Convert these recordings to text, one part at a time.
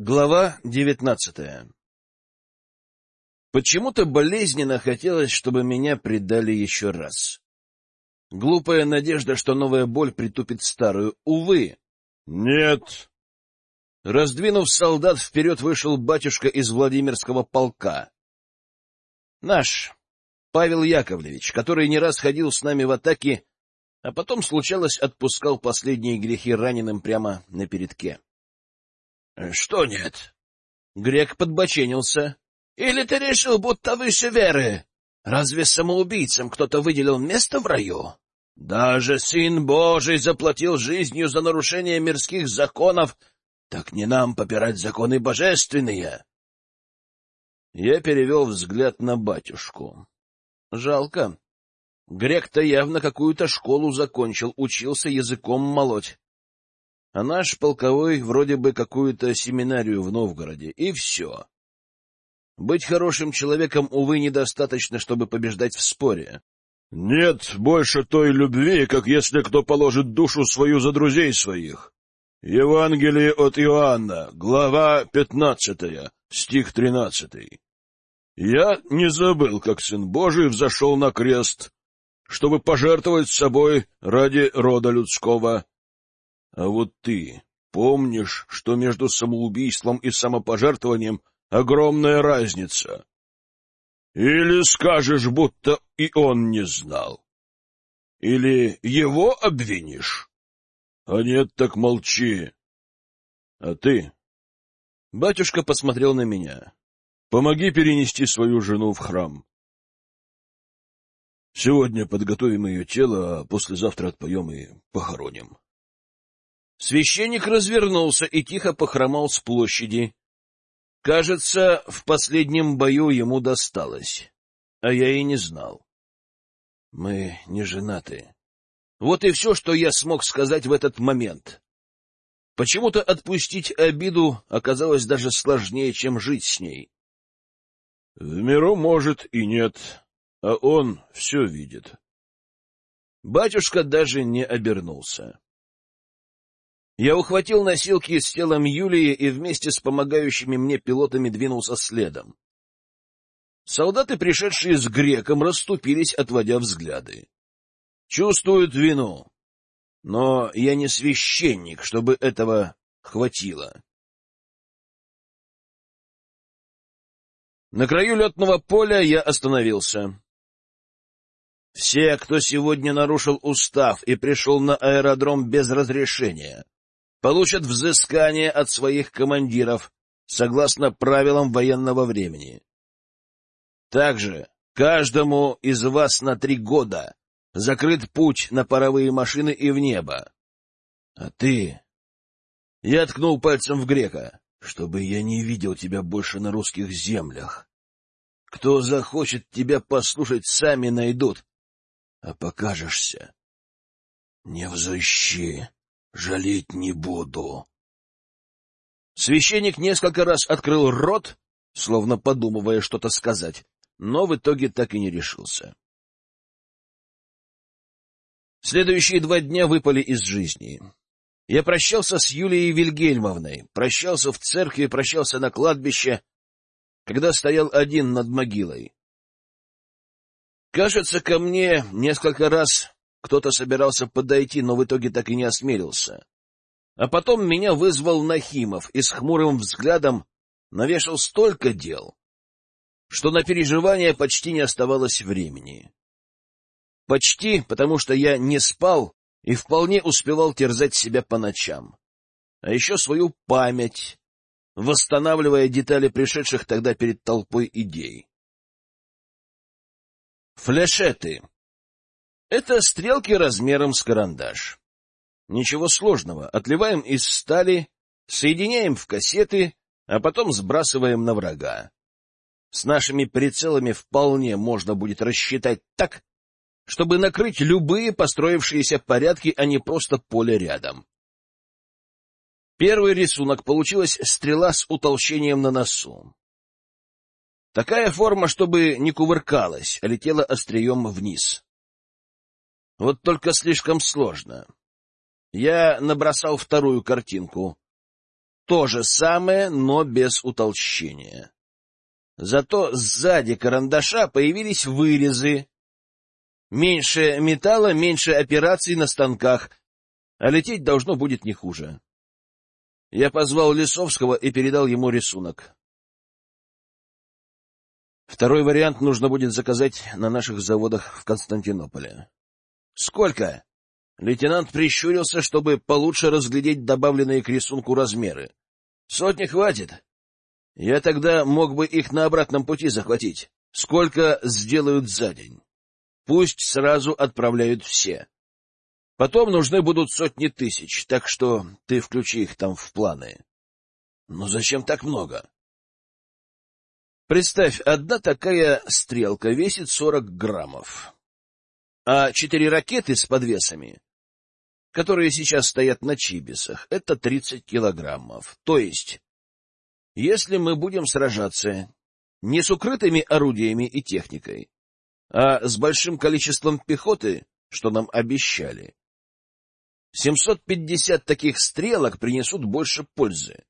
Глава девятнадцатая Почему-то болезненно хотелось, чтобы меня предали еще раз. Глупая надежда, что новая боль притупит старую. Увы. Нет. Раздвинув солдат, вперед вышел батюшка из Владимирского полка. Наш, Павел Яковлевич, который не раз ходил с нами в атаке, а потом, случалось, отпускал последние грехи раненым прямо на передке. — Что нет? Грек подбоченился. — Или ты решил, будто выше веры? Разве самоубийцам кто-то выделил место в раю? Даже Сын Божий заплатил жизнью за нарушение мирских законов, так не нам попирать законы божественные. Я перевел взгляд на батюшку. Жалко. Грек-то явно какую-то школу закончил, учился языком молоть а наш полковой вроде бы какую-то семинарию в Новгороде, и все. Быть хорошим человеком, увы, недостаточно, чтобы побеждать в споре. Нет больше той любви, как если кто положит душу свою за друзей своих. Евангелие от Иоанна, глава пятнадцатая, стих тринадцатый. Я не забыл, как Сын Божий взошел на крест, чтобы пожертвовать собой ради рода людского. А вот ты помнишь, что между самоубийством и самопожертвованием огромная разница? Или скажешь, будто и он не знал? Или его обвинишь? А нет, так молчи. А ты? Батюшка посмотрел на меня. Помоги перенести свою жену в храм. Сегодня подготовим ее тело, а послезавтра отпоем и похороним. Священник развернулся и тихо похромал с площади. Кажется, в последнем бою ему досталось, а я и не знал. Мы не женаты. Вот и все, что я смог сказать в этот момент. Почему-то отпустить обиду оказалось даже сложнее, чем жить с ней. В миру, может, и нет, а он все видит. Батюшка даже не обернулся. Я ухватил носилки с телом Юлии и вместе с помогающими мне пилотами двинулся следом. Солдаты, пришедшие с греком, расступились, отводя взгляды. Чувствуют вину. Но я не священник, чтобы этого хватило. На краю летного поля я остановился. Все, кто сегодня нарушил устав и пришел на аэродром без разрешения, получат взыскание от своих командиров, согласно правилам военного времени. Также каждому из вас на три года закрыт путь на паровые машины и в небо. А ты... Я ткнул пальцем в грека, чтобы я не видел тебя больше на русских землях. Кто захочет тебя послушать, сами найдут. А покажешься. Не взыщи. Жалеть не буду. Священник несколько раз открыл рот, словно подумывая что-то сказать, но в итоге так и не решился. Следующие два дня выпали из жизни. Я прощался с Юлией Вильгельмовной, прощался в церкви, прощался на кладбище, когда стоял один над могилой. Кажется, ко мне несколько раз кто-то собирался подойти, но в итоге так и не осмелился. А потом меня вызвал Нахимов и с хмурым взглядом навешал столько дел, что на переживания почти не оставалось времени. Почти, потому что я не спал и вполне успевал терзать себя по ночам. А еще свою память, восстанавливая детали пришедших тогда перед толпой идей. Флешеты это стрелки размером с карандаш. Ничего сложного. Отливаем из стали, соединяем в кассеты, а потом сбрасываем на врага. С нашими прицелами вполне можно будет рассчитать так, чтобы накрыть любые построившиеся порядки, а не просто поле рядом. Первый рисунок получилась стрела с утолщением на носу. Такая форма, чтобы не кувыркалась, а летела острием вниз. Вот только слишком сложно. Я набросал вторую картинку. То же самое, но без утолщения. Зато сзади карандаша появились вырезы. Меньше металла, меньше операций на станках, а лететь должно будет не хуже. Я позвал Лисовского и передал ему рисунок. Второй вариант нужно будет заказать на наших заводах в Константинополе. — Сколько? Лейтенант прищурился, чтобы получше разглядеть добавленные к рисунку размеры. — Сотни хватит. Я тогда мог бы их на обратном пути захватить. Сколько сделают за день? Пусть сразу отправляют все. Потом нужны будут сотни тысяч, так что ты включи их там в планы. Но зачем так много? Представь, одна такая стрелка весит сорок граммов, а четыре ракеты с подвесами, которые сейчас стоят на чибисах, это тридцать килограммов. То есть, если мы будем сражаться не с укрытыми орудиями и техникой, а с большим количеством пехоты, что нам обещали, 750 таких стрелок принесут больше пользы.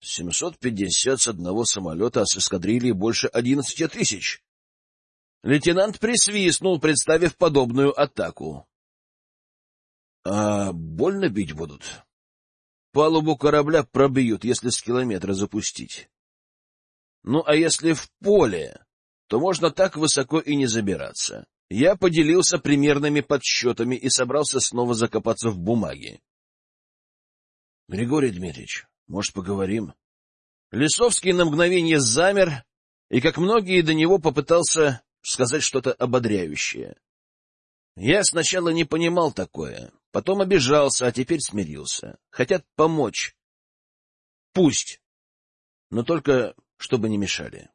750 с одного самолета, а с эскадрильи больше 11 тысяч. Лейтенант присвистнул, представив подобную атаку. — А больно бить будут? Палубу корабля пробьют, если с километра запустить. Ну, а если в поле, то можно так высоко и не забираться. Я поделился примерными подсчетами и собрался снова закопаться в бумаге. — Григорий Дмитриевич, может, поговорим? Лисовский на мгновение замер и, как многие до него, попытался сказать что-то ободряющее. Я сначала не понимал такое, потом обижался, а теперь смирился. Хотят помочь. Пусть. Но только чтобы не мешали.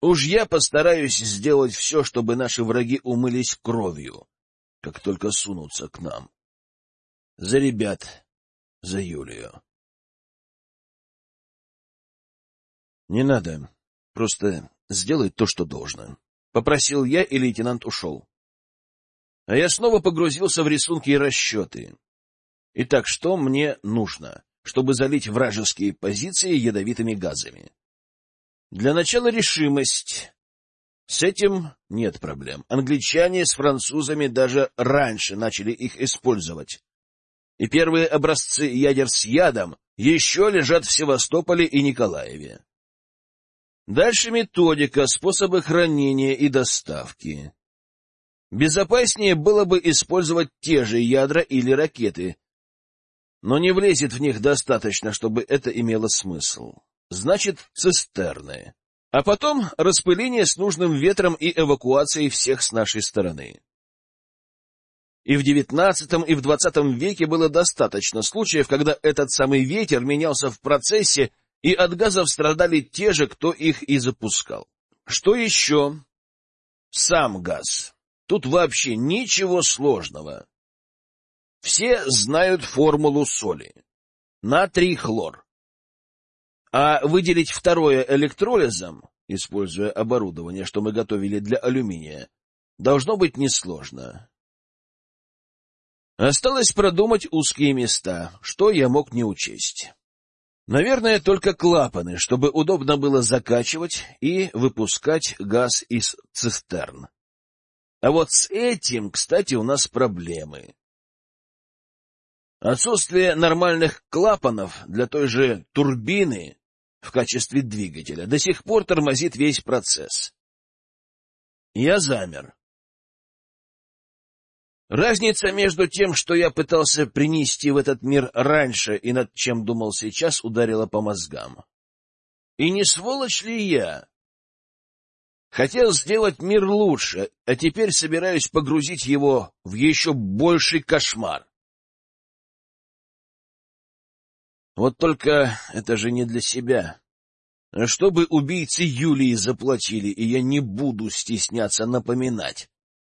Уж я постараюсь сделать все, чтобы наши враги умылись кровью, как только сунутся к нам. За ребят, за Юлию. Не надо. Просто сделай то, что должно. Попросил я, и лейтенант ушел. А я снова погрузился в рисунки и расчеты. Итак, что мне нужно, чтобы залить вражеские позиции ядовитыми газами? Для начала решимость. С этим нет проблем. Англичане с французами даже раньше начали их использовать. И первые образцы ядер с ядом еще лежат в Севастополе и Николаеве. Дальше методика, способы хранения и доставки. Безопаснее было бы использовать те же ядра или ракеты, но не влезет в них достаточно, чтобы это имело смысл значит цистерны, а потом распыление с нужным ветром и эвакуацией всех с нашей стороны. И в девятнадцатом, и в двадцатом веке было достаточно случаев, когда этот самый ветер менялся в процессе, и от газов страдали те же, кто их и запускал. Что еще? Сам газ. Тут вообще ничего сложного. Все знают формулу соли. Натрий хлор. А выделить второе электролизом, используя оборудование, что мы готовили для алюминия, должно быть несложно. Осталось продумать узкие места, что я мог не учесть. Наверное, только клапаны, чтобы удобно было закачивать и выпускать газ из цистерн. А вот с этим, кстати, у нас проблемы. Отсутствие нормальных клапанов для той же турбины в качестве двигателя до сих пор тормозит весь процесс. Я замер. Разница между тем, что я пытался принести в этот мир раньше и над чем думал сейчас, ударила по мозгам. И не сволочь ли я? Хотел сделать мир лучше, а теперь собираюсь погрузить его в еще больший кошмар. Вот только это же не для себя. А чтобы убийцы Юлии заплатили, и я не буду стесняться напоминать,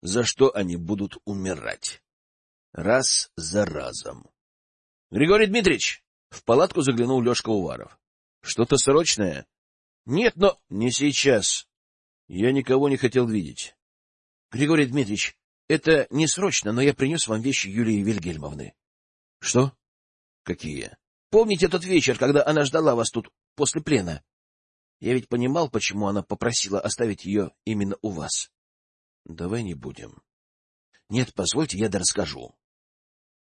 за что они будут умирать. Раз за разом. — Григорий Дмитриевич! — в палатку заглянул Лешка Уваров. — Что-то срочное? — Нет, но... — Не сейчас. Я никого не хотел видеть. — Григорий Дмитриевич, это не срочно, но я принес вам вещи Юлии Вильгельмовны. — Что? — Какие? Помните тот вечер, когда она ждала вас тут после плена? Я ведь понимал, почему она попросила оставить ее именно у вас. Давай не будем. Нет, позвольте, я расскажу.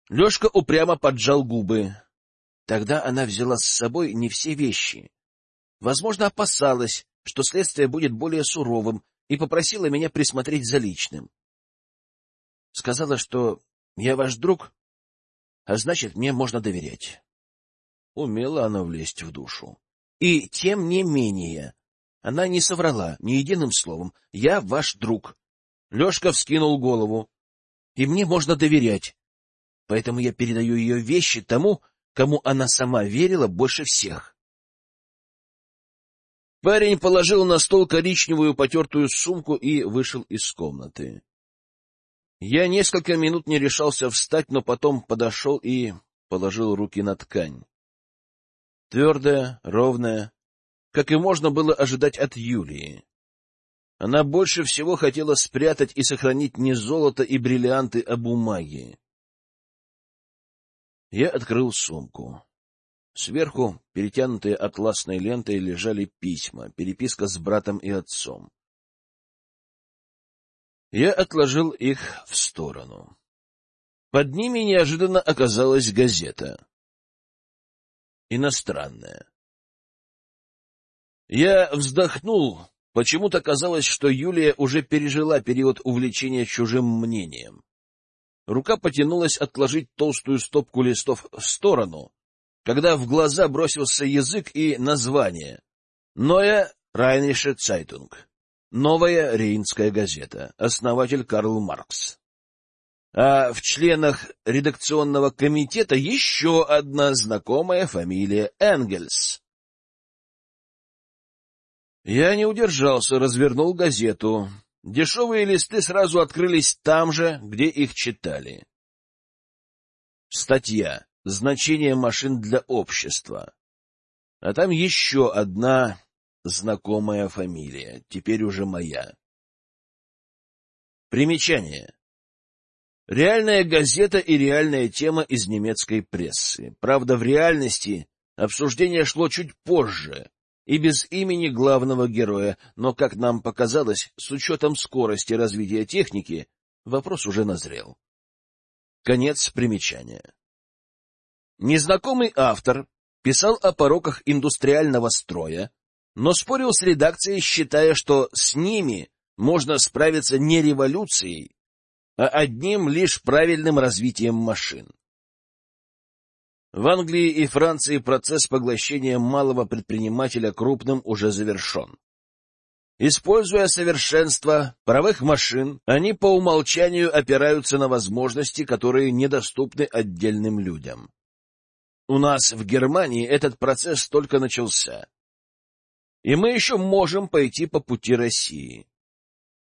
Лешка упрямо поджал губы. Тогда она взяла с собой не все вещи. Возможно, опасалась, что следствие будет более суровым, и попросила меня присмотреть за личным. Сказала, что я ваш друг, а значит, мне можно доверять. Умела она влезть в душу. И тем не менее, она не соврала ни единым словом. Я ваш друг. Лешка вскинул голову. И мне можно доверять. Поэтому я передаю ее вещи тому, кому она сама верила больше всех. Парень положил на стол коричневую потертую сумку и вышел из комнаты. Я несколько минут не решался встать, но потом подошел и положил руки на ткань. Твердая, ровная, как и можно было ожидать от Юлии. Она больше всего хотела спрятать и сохранить не золото и бриллианты, а бумаги. Я открыл сумку. Сверху, перетянутые атласной лентой, лежали письма, переписка с братом и отцом. Я отложил их в сторону. Под ними неожиданно оказалась газета. Иностранная. Я вздохнул. Почему-то казалось, что Юлия уже пережила период увлечения чужим мнением. Рука потянулась отложить толстую стопку листов в сторону, когда в глаза бросился язык и название. Neue Rheinische Zeitung. Новая Рейнская газета. Основатель Карл Маркс. А в членах редакционного комитета еще одна знакомая фамилия Энгельс. Я не удержался, развернул газету. Дешевые листы сразу открылись там же, где их читали. Статья «Значение машин для общества». А там еще одна знакомая фамилия, теперь уже моя. Примечание. Реальная газета и реальная тема из немецкой прессы. Правда, в реальности обсуждение шло чуть позже, и без имени главного героя, но, как нам показалось, с учетом скорости развития техники, вопрос уже назрел. Конец примечания. Незнакомый автор писал о пороках индустриального строя, но спорил с редакцией, считая, что с ними можно справиться не революцией, а одним лишь правильным развитием машин. В Англии и Франции процесс поглощения малого предпринимателя крупным уже завершен. Используя совершенство паровых машин, они по умолчанию опираются на возможности, которые недоступны отдельным людям. У нас в Германии этот процесс только начался. И мы еще можем пойти по пути России.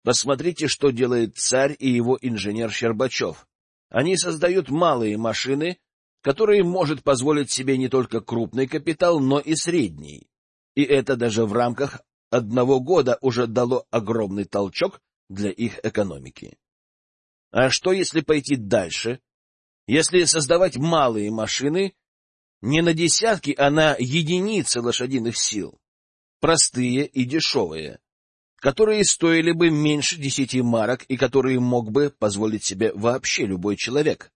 Посмотрите, что делает царь и его инженер Щербачев. Они создают малые машины, который может позволить себе не только крупный капитал, но и средний. И это даже в рамках одного года уже дало огромный толчок для их экономики. А что, если пойти дальше? Если создавать малые машины не на десятки, а на единицы лошадиных сил, простые и дешевые, которые стоили бы меньше десяти марок и которые мог бы позволить себе вообще любой человек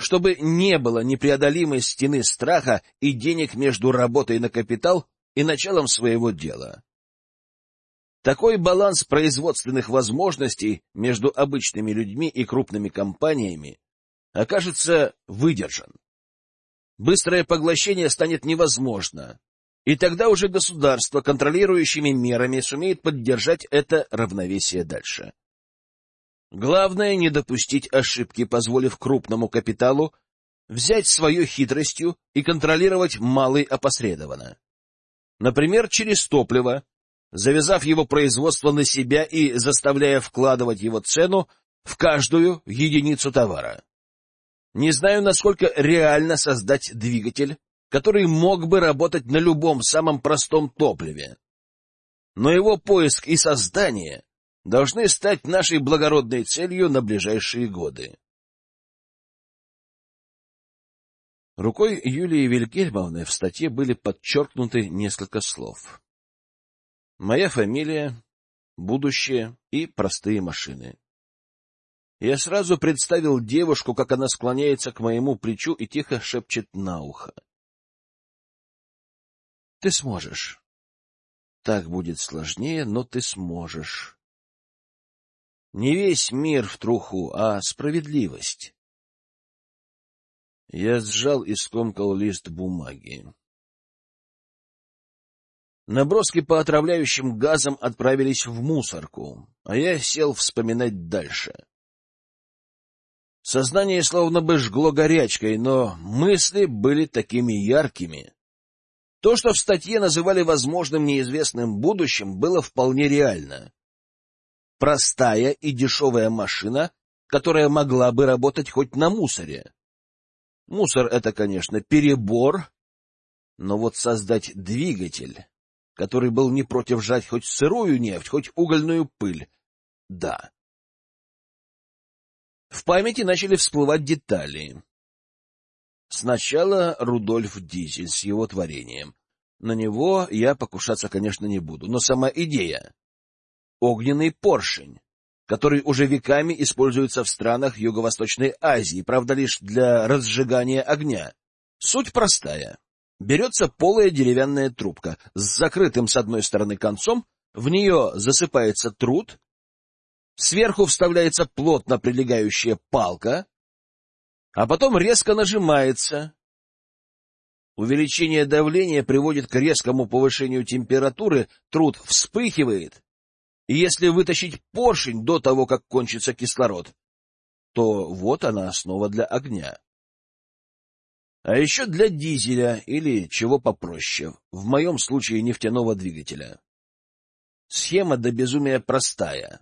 чтобы не было непреодолимой стены страха и денег между работой на капитал и началом своего дела. Такой баланс производственных возможностей между обычными людьми и крупными компаниями окажется выдержан. Быстрое поглощение станет невозможно, и тогда уже государство контролирующими мерами сумеет поддержать это равновесие дальше. Главное — не допустить ошибки, позволив крупному капиталу взять свое хитростью и контролировать малый опосредованно. Например, через топливо, завязав его производство на себя и заставляя вкладывать его цену в каждую единицу товара. Не знаю, насколько реально создать двигатель, который мог бы работать на любом самом простом топливе. Но его поиск и создание должны стать нашей благородной целью на ближайшие годы. Рукой Юлии Вильгельмовны в статье были подчеркнуты несколько слов. Моя фамилия, будущее и простые машины. Я сразу представил девушку, как она склоняется к моему плечу и тихо шепчет на ухо. — Ты сможешь. Так будет сложнее, но ты сможешь. Не весь мир в труху, а справедливость. Я сжал и скомкал лист бумаги. Наброски по отравляющим газам отправились в мусорку, а я сел вспоминать дальше. Сознание словно бы жгло горячкой, но мысли были такими яркими. То, что в статье называли возможным неизвестным будущим, было вполне реально. Простая и дешевая машина, которая могла бы работать хоть на мусоре. Мусор — это, конечно, перебор, но вот создать двигатель, который был не против жать хоть сырую нефть, хоть угольную пыль, да. В памяти начали всплывать детали. Сначала Рудольф Дизель с его творением. На него я покушаться, конечно, не буду, но сама идея. Огненный поршень который уже веками используется в странах Юго-Восточной Азии, правда, лишь для разжигания огня. Суть простая. Берется полая деревянная трубка с закрытым с одной стороны концом, в нее засыпается труд, сверху вставляется плотно прилегающая палка, а потом резко нажимается. Увеличение давления приводит к резкому повышению температуры, труд вспыхивает, и если вытащить поршень до того, как кончится кислород, то вот она основа для огня. А еще для дизеля или чего попроще, в моем случае нефтяного двигателя. Схема до безумия простая.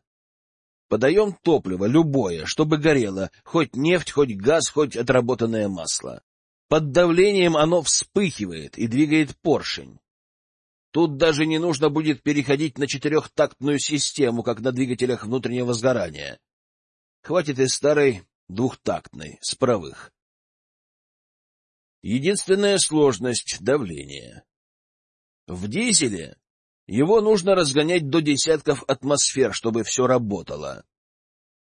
Подаем топливо, любое, чтобы горело, хоть нефть, хоть газ, хоть отработанное масло. Под давлением оно вспыхивает и двигает поршень. Тут даже не нужно будет переходить на четырехтактную систему, как на двигателях внутреннего сгорания. Хватит и старой двухтактной, с правых. Единственная сложность — давление. В дизеле его нужно разгонять до десятков атмосфер, чтобы все работало.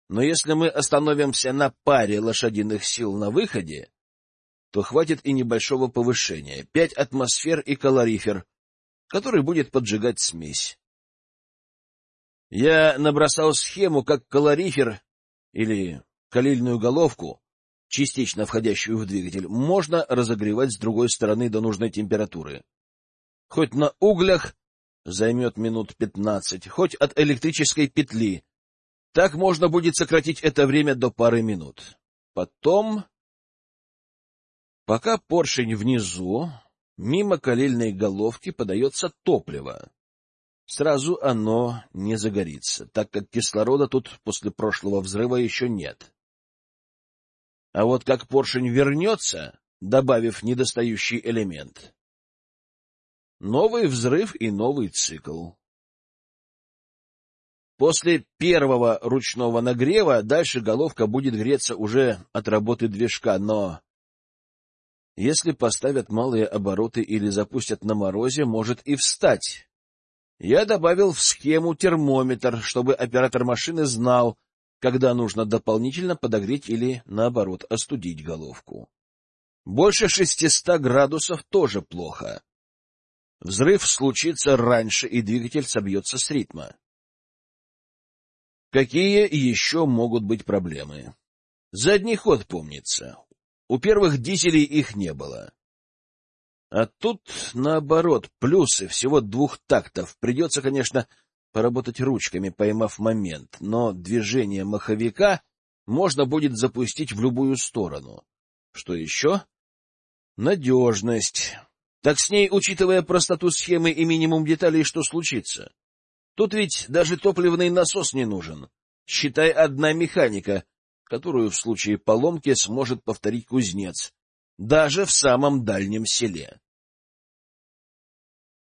Но если мы остановимся на паре лошадиных сил на выходе, то хватит и небольшого повышения — пять атмосфер и калорифер — который будет поджигать смесь. Я набросал схему, как калорифер или калильную головку, частично входящую в двигатель, можно разогревать с другой стороны до нужной температуры. Хоть на углях займет минут пятнадцать, хоть от электрической петли. Так можно будет сократить это время до пары минут. Потом... Пока поршень внизу, Мимо калильной головки подается топливо. Сразу оно не загорится, так как кислорода тут после прошлого взрыва еще нет. А вот как поршень вернется, добавив недостающий элемент, новый взрыв и новый цикл. После первого ручного нагрева дальше головка будет греться уже от работы движка, но если поставят малые обороты или запустят на морозе, может и встать. Я добавил в схему термометр, чтобы оператор машины знал, когда нужно дополнительно подогреть или, наоборот, остудить головку. Больше 600 градусов тоже плохо. Взрыв случится раньше, и двигатель собьется с ритма. Какие еще могут быть проблемы? Задний ход помнится. У первых дизелей их не было. А тут, наоборот, плюсы всего двух тактов. Придется, конечно, поработать ручками, поймав момент, но движение маховика можно будет запустить в любую сторону. Что еще? Надежность. Так с ней, учитывая простоту схемы и минимум деталей, что случится? Тут ведь даже топливный насос не нужен. Считай, одна механика, которую в случае поломки сможет повторить кузнец, даже в самом дальнем селе.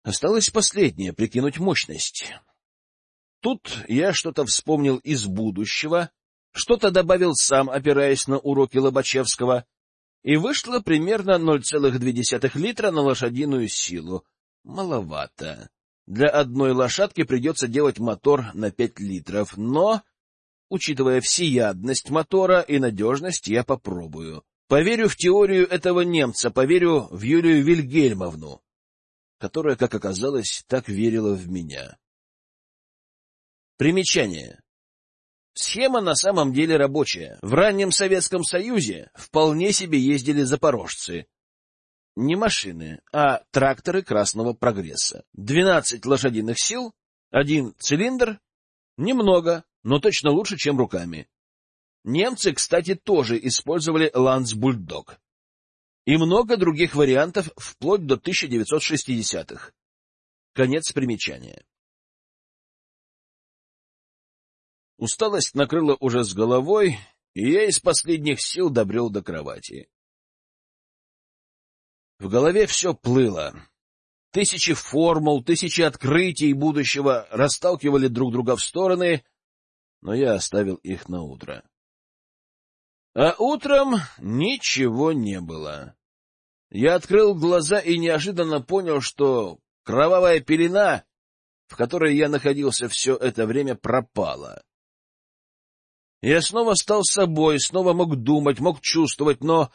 Осталось последнее — прикинуть мощность. Тут я что-то вспомнил из будущего, что-то добавил сам, опираясь на уроки Лобачевского, И вышло примерно 0,2 литра на лошадиную силу. Маловато. Для одной лошадки придется делать мотор на 5 литров, но, учитывая всеядность мотора и надежность, я попробую. Поверю в теорию этого немца, поверю в Юлию Вильгельмовну, которая, как оказалось, так верила в меня. Примечание. Схема на самом деле рабочая. В раннем Советском Союзе вполне себе ездили запорожцы. Не машины, а тракторы красного прогресса. 12 лошадиных сил, один цилиндр. Немного, но точно лучше, чем руками. Немцы, кстати, тоже использовали Лансбульдог. И много других вариантов вплоть до 1960-х. Конец примечания. Усталость накрыла уже с головой, и я из последних сил добрел до кровати. В голове все плыло. Тысячи формул, тысячи открытий будущего расталкивали друг друга в стороны, но я оставил их на утро. А утром ничего не было. Я открыл глаза и неожиданно понял, что кровавая пелена, в которой я находился все это время, пропала. Я снова стал собой, снова мог думать, мог чувствовать, но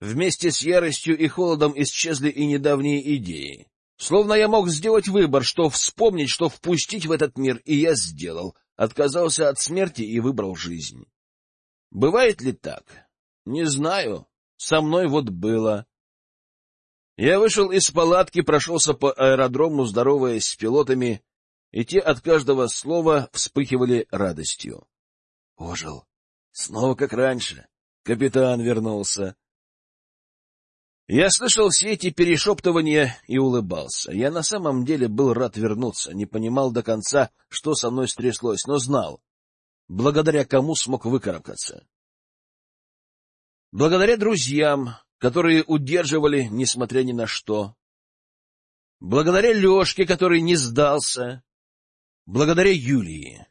вместе с яростью и холодом исчезли и недавние идеи. Словно я мог сделать выбор, что вспомнить, что впустить в этот мир, и я сделал. Отказался от смерти и выбрал жизнь. Бывает ли так? Не знаю. Со мной вот было. Я вышел из палатки, прошелся по аэродрому, здороваясь с пилотами, и те от каждого слова вспыхивали радостью. Ожил. Снова как раньше. Капитан вернулся. Я слышал все эти перешептывания и улыбался. Я на самом деле был рад вернуться, не понимал до конца, что со мной стряслось, но знал, благодаря кому смог выкарабкаться. Благодаря друзьям, которые удерживали, несмотря ни на что. Благодаря Лешке, который не сдался. Благодаря Юлии,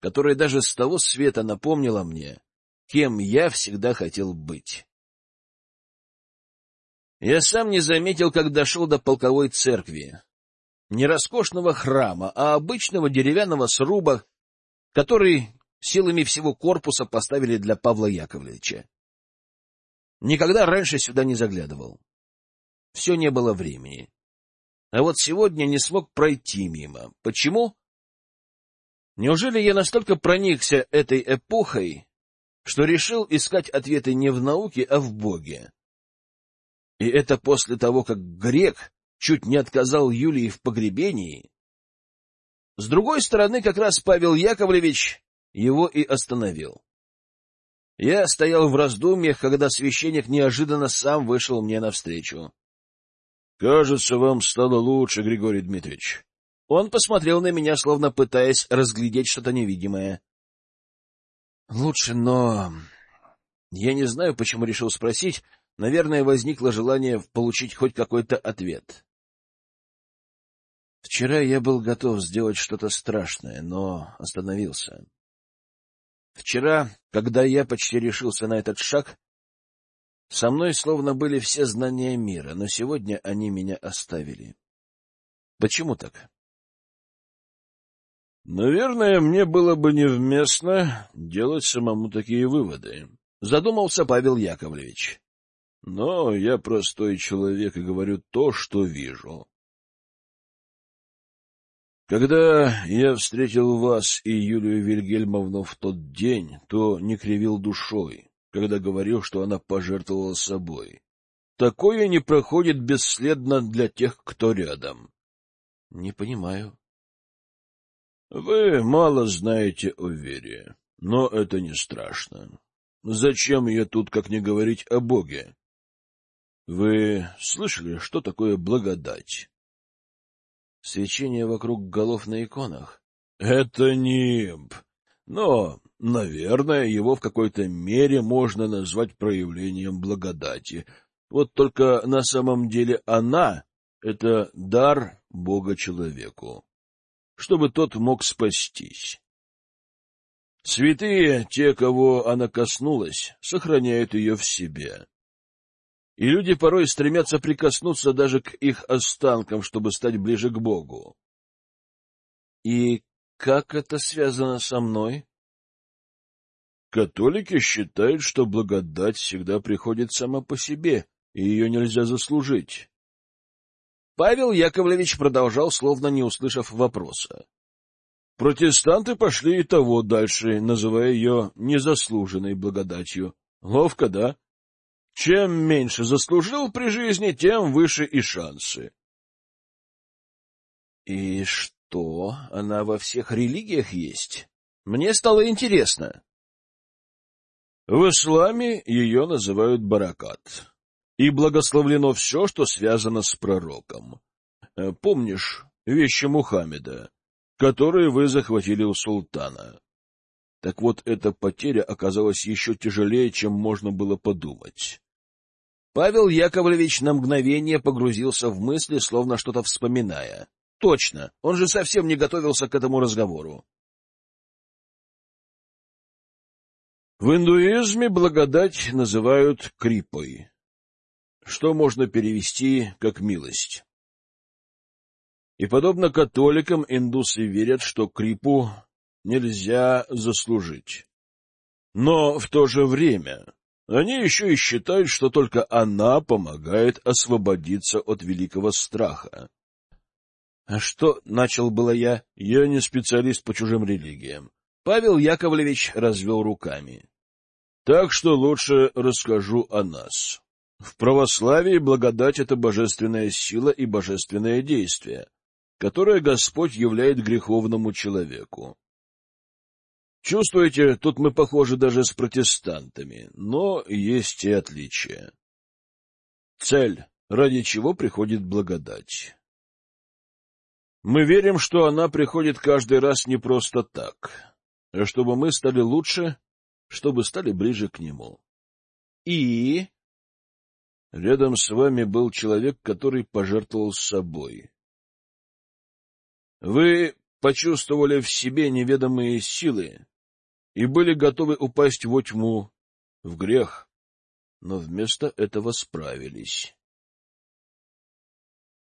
которая даже с того света напомнила мне, кем я всегда хотел быть. Я сам не заметил, как дошел до полковой церкви. Не роскошного храма, а обычного деревянного сруба, который силами всего корпуса поставили для Павла Яковлевича. Никогда раньше сюда не заглядывал. Все не было времени. А вот сегодня не смог пройти мимо. Почему? Неужели я настолько проникся этой эпохой, что решил искать ответы не в науке, а в Боге? И это после того, как грек чуть не отказал Юлии в погребении? С другой стороны, как раз Павел Яковлевич его и остановил. Я стоял в раздумьях, когда священник неожиданно сам вышел мне навстречу. — Кажется, вам стало лучше, Григорий Дмитриевич. Он посмотрел на меня, словно пытаясь разглядеть что-то невидимое. — Лучше, но... Я не знаю, почему решил спросить. Наверное, возникло желание получить хоть какой-то ответ. Вчера я был готов сделать что-то страшное, но остановился. Вчера, когда я почти решился на этот шаг, со мной словно были все знания мира, но сегодня они меня оставили. Почему так? Наверное, мне было бы невместно делать самому такие выводы, задумался Павел Яковлевич. Но я простой человек и говорю то, что вижу. Когда я встретил вас и Юлию Вильгельмовну в тот день, то не кривил душой, когда говорил, что она пожертвовала собой. Такое не проходит бесследно для тех, кто рядом. — Не понимаю. — Вы мало знаете о вере, но это не страшно. Зачем я тут, как не говорить о Боге? Вы слышали, что такое благодать? Свечение вокруг голов на иконах? Это нимб. Но, наверное, его в какой-то мере можно назвать проявлением благодати. Вот только на самом деле она — это дар Бога человеку, чтобы тот мог спастись. Святые, те, кого она коснулась, сохраняют ее в себе. И люди порой стремятся прикоснуться даже к их останкам, чтобы стать ближе к Богу. И как это связано со мной? Католики считают, что благодать всегда приходит сама по себе, и ее нельзя заслужить. Павел Яковлевич продолжал, словно не услышав вопроса. Протестанты пошли и того дальше, называя ее незаслуженной благодатью. Ловко, да? Чем меньше заслужил при жизни, тем выше и шансы. И что, она во всех религиях есть? Мне стало интересно. В исламе ее называют баракат. И благословлено все, что связано с пророком. Э, помнишь вещи Мухаммеда, которые вы захватили у султана? Так вот, эта потеря оказалась еще тяжелее, чем можно было подумать. Павел Яковлевич на мгновение погрузился в мысли, словно что-то вспоминая. Точно, он же совсем не готовился к этому разговору. В индуизме благодать называют крипой, что можно перевести как милость. И подобно католикам, индусы верят, что крипу нельзя заслужить. Но в то же время они еще и считают, что только она помогает освободиться от великого страха. — А что, — начал было я, — я не специалист по чужим религиям. Павел Яковлевич развел руками. — Так что лучше расскажу о нас. В православии благодать — это божественная сила и божественное действие, которое Господь являет греховному человеку. Чувствуете, тут мы похожи даже с протестантами, но есть и отличия. Цель, ради чего приходит благодать. Мы верим, что она приходит каждый раз не просто так, а чтобы мы стали лучше, чтобы стали ближе к Нему. И... Рядом с вами был человек, который пожертвовал собой. Вы почувствовали в себе неведомые силы и были готовы упасть во тьму, в грех, но вместо этого справились.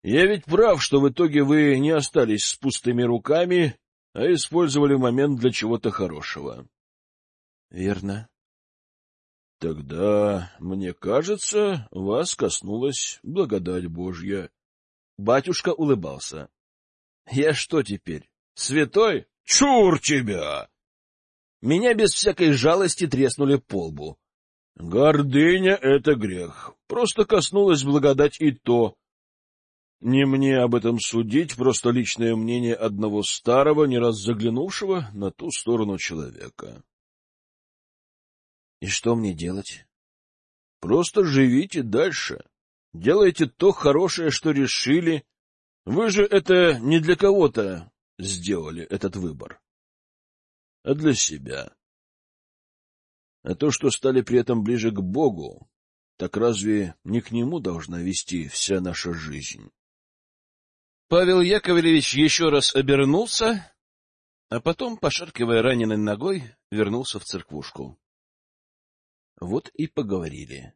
Я ведь прав, что в итоге вы не остались с пустыми руками, а использовали момент для чего-то хорошего. — Верно. — Тогда, мне кажется, вас коснулась благодать Божья. Батюшка улыбался. — Я что теперь, святой? Чур тебя! Меня без всякой жалости треснули по лбу. Гордыня — это грех. Просто коснулась благодать и то. Не мне об этом судить, просто личное мнение одного старого, не раз заглянувшего на ту сторону человека. И что мне делать? Просто живите дальше. Делайте то хорошее, что решили. Вы же это не для кого-то сделали, этот выбор а для себя. А то, что стали при этом ближе к Богу, так разве не к Нему должна вести вся наша жизнь? Павел Яковлевич еще раз обернулся, а потом, пошаркивая раненой ногой, вернулся в церквушку. Вот и поговорили.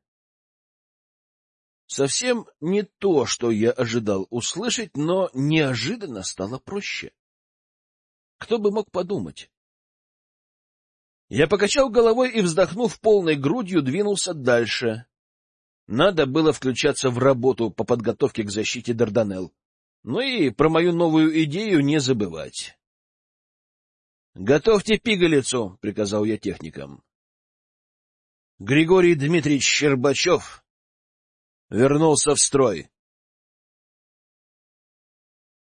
Совсем не то, что я ожидал услышать, но неожиданно стало проще. Кто бы мог подумать? Я покачал головой и, вздохнув полной грудью, двинулся дальше. Надо было включаться в работу по подготовке к защите Дарданелл. Ну и про мою новую идею не забывать. — Готовьте пигалицу, — приказал я техникам. Григорий Дмитриевич Щербачев вернулся в строй.